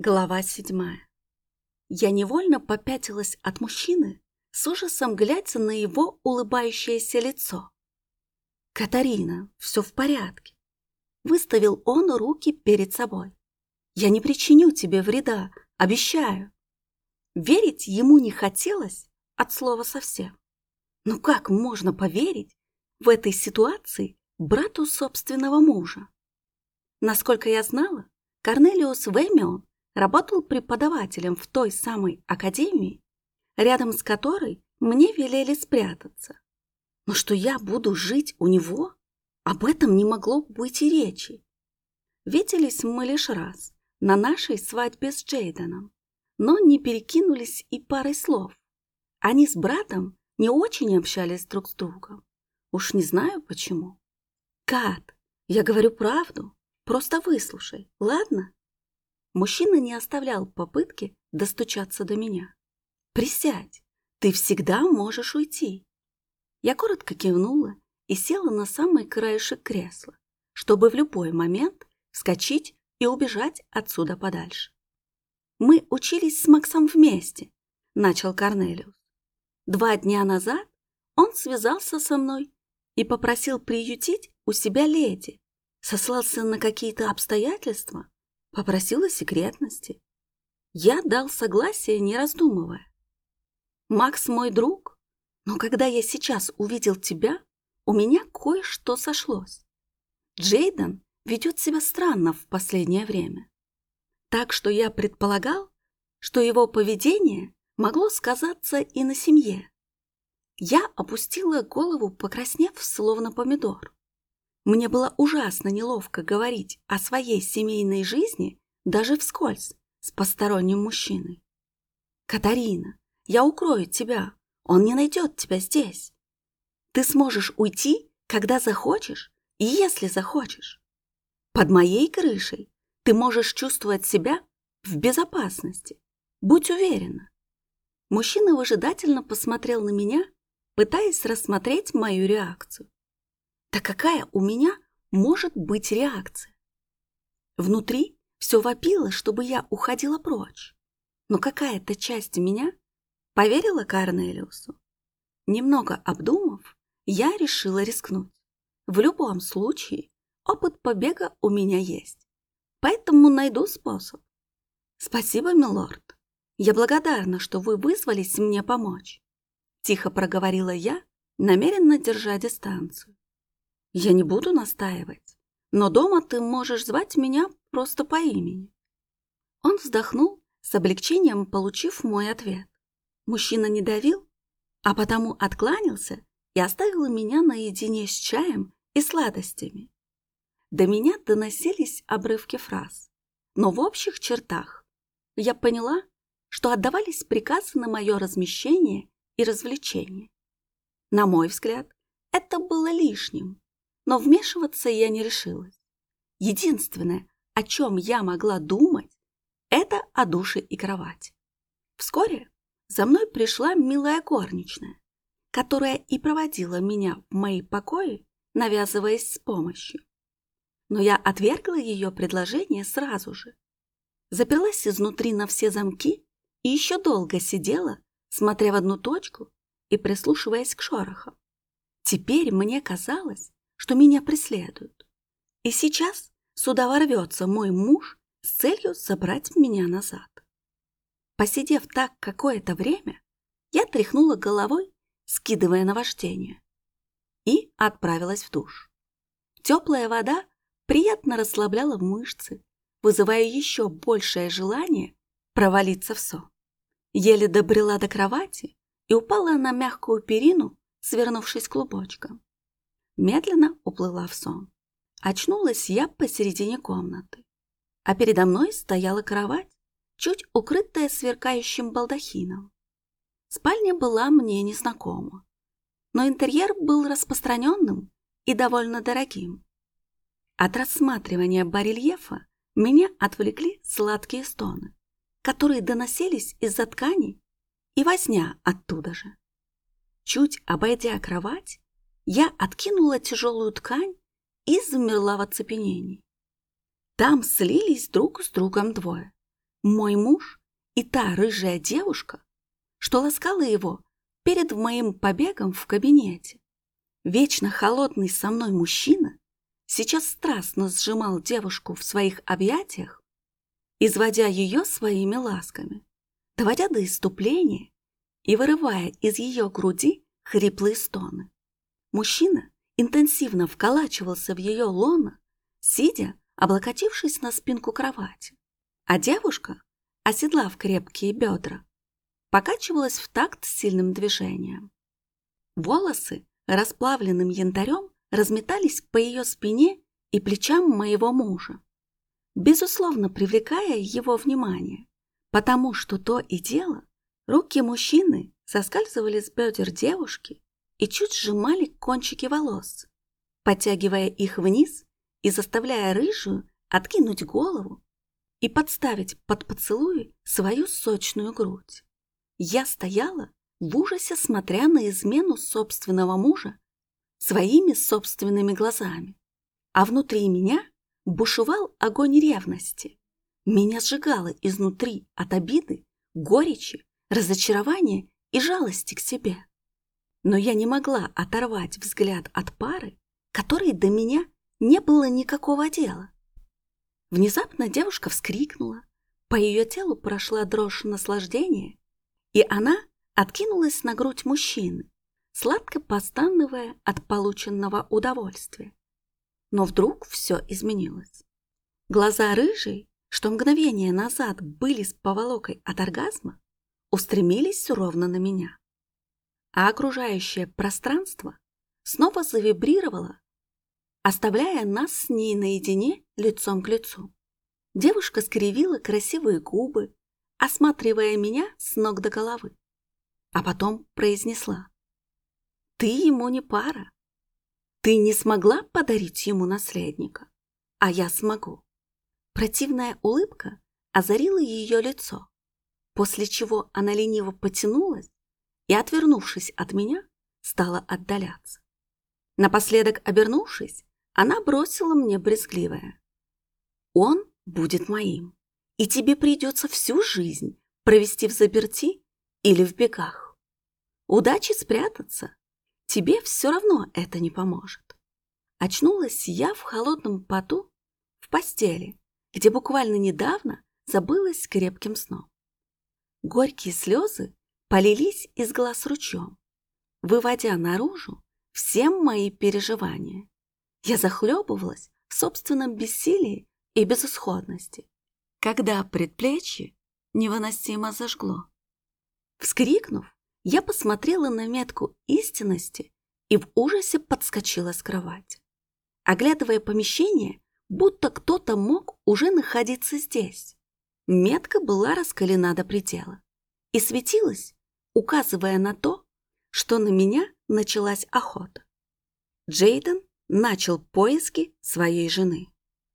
Глава седьмая. Я невольно попятилась от мужчины, с ужасом глядя на его улыбающееся лицо. «Катарина, все в порядке!» Выставил он руки перед собой. «Я не причиню тебе вреда, обещаю!» Верить ему не хотелось от слова совсем. Но как можно поверить в этой ситуации брату собственного мужа? Насколько я знала, Корнелиус Вэмион работал преподавателем в той самой академии, рядом с которой мне велели спрятаться. Но что я буду жить у него, об этом не могло быть и речи. Виделись мы лишь раз, на нашей свадьбе с Джейденом, но не перекинулись и парой слов. Они с братом не очень общались друг с другом. Уж не знаю почему. Кат, я говорю правду, просто выслушай, ладно? Мужчина не оставлял попытки достучаться до меня. «Присядь, ты всегда можешь уйти». Я коротко кивнула и села на самый краешек кресла, чтобы в любой момент вскочить и убежать отсюда подальше. «Мы учились с Максом вместе», — начал Корнелиус. «Два дня назад он связался со мной и попросил приютить у себя леди, сослался на какие-то обстоятельства, Попросила секретности. Я дал согласие, не раздумывая. Макс мой друг, но когда я сейчас увидел тебя, у меня кое-что сошлось. Джейден ведет себя странно в последнее время. Так что я предполагал, что его поведение могло сказаться и на семье. Я опустила голову, покраснев, словно помидор. Мне было ужасно неловко говорить о своей семейной жизни даже вскользь с посторонним мужчиной. «Катарина, я укрою тебя, он не найдет тебя здесь. Ты сможешь уйти, когда захочешь и если захочешь. Под моей крышей ты можешь чувствовать себя в безопасности. Будь уверена». Мужчина выжидательно посмотрел на меня, пытаясь рассмотреть мою реакцию. Да какая у меня может быть реакция? Внутри все вопило, чтобы я уходила прочь. Но какая-то часть меня поверила Корнелиусу. Немного обдумав, я решила рискнуть. В любом случае, опыт побега у меня есть, поэтому найду способ. Спасибо, милорд. Я благодарна, что вы вызвались мне помочь. Тихо проговорила я, намеренно держа дистанцию. Я не буду настаивать, но дома ты можешь звать меня просто по имени. Он вздохнул, с облегчением получив мой ответ. Мужчина не давил, а потому откланялся и оставил меня наедине с чаем и сладостями. До меня доносились обрывки фраз, но в общих чертах я поняла, что отдавались приказы на мое размещение и развлечение. На мой взгляд, это было лишним но вмешиваться я не решилась. Единственное, о чем я могла думать, это о душе и кровати. Вскоре за мной пришла милая горничная, которая и проводила меня в мои покои, навязываясь с помощью. Но я отвергла ее предложение сразу же. Заперлась изнутри на все замки и еще долго сидела, смотря в одну точку и прислушиваясь к шорохам. Теперь мне казалось, что меня преследуют. И сейчас сюда ворвется мой муж с целью забрать меня назад. Посидев так какое-то время, я тряхнула головой, скидывая наваждение, и отправилась в душ. Теплая вода приятно расслабляла мышцы, вызывая еще большее желание провалиться в сон. Еле добрела до кровати и упала на мягкую перину, свернувшись клубочком медленно уплыла в сон. Очнулась я посередине комнаты, а передо мной стояла кровать, чуть укрытая сверкающим балдахином. Спальня была мне незнакома, но интерьер был распространенным и довольно дорогим. От рассматривания барельефа меня отвлекли сладкие стоны, которые доносились из-за ткани и возня оттуда же. Чуть обойдя кровать, я откинула тяжелую ткань и замерла в оцепенении. Там слились друг с другом двое. Мой муж и та рыжая девушка, что ласкала его перед моим побегом в кабинете. Вечно холодный со мной мужчина сейчас страстно сжимал девушку в своих объятиях, изводя ее своими ласками, доводя до иступления и вырывая из ее груди хриплые стоны. Мужчина интенсивно вколачивался в ее лоно, сидя, облокотившись на спинку кровати. А девушка, оседлав крепкие бедра, покачивалась в такт с сильным движением. Волосы расплавленным янтарем разметались по ее спине и плечам моего мужа, безусловно привлекая его внимание, потому что то и дело руки мужчины соскальзывали с бедер девушки и чуть сжимали кончики волос, подтягивая их вниз и заставляя рыжую откинуть голову и подставить под поцелуи свою сочную грудь. Я стояла в ужасе, смотря на измену собственного мужа своими собственными глазами, а внутри меня бушевал огонь ревности. Меня сжигало изнутри от обиды, горечи, разочарования и жалости к себе. Но я не могла оторвать взгляд от пары, которой до меня не было никакого дела. Внезапно девушка вскрикнула, по ее телу прошла дрожь наслаждения, и она откинулась на грудь мужчины, сладко постановая от полученного удовольствия. Но вдруг все изменилось. Глаза рыжей, что мгновение назад были с поволокой от оргазма, устремились ровно на меня. А окружающее пространство снова завибрировало, оставляя нас с ней наедине лицом к лицу. Девушка скривила красивые губы, осматривая меня с ног до головы, а потом произнесла. «Ты ему не пара. Ты не смогла подарить ему наследника, а я смогу». Противная улыбка озарила ее лицо, после чего она лениво потянулась и, отвернувшись от меня, стала отдаляться. Напоследок обернувшись, она бросила мне брезгливое. «Он будет моим, и тебе придется всю жизнь провести в заперти или в бегах. Удачи спрятаться, тебе все равно это не поможет». Очнулась я в холодном поту в постели, где буквально недавно забылась крепким сном. Горькие слезы полились из глаз ручьем, выводя наружу все мои переживания. Я захлебывалась в собственном бессилии и безысходности, когда предплечье невыносимо зажгло. Вскрикнув, я посмотрела на метку истинности и в ужасе подскочила с кровати. Оглядывая помещение, будто кто-то мог уже находиться здесь. Метка была раскалена до предела и светилась, указывая на то, что на меня началась охота. Джейден начал поиски своей жены.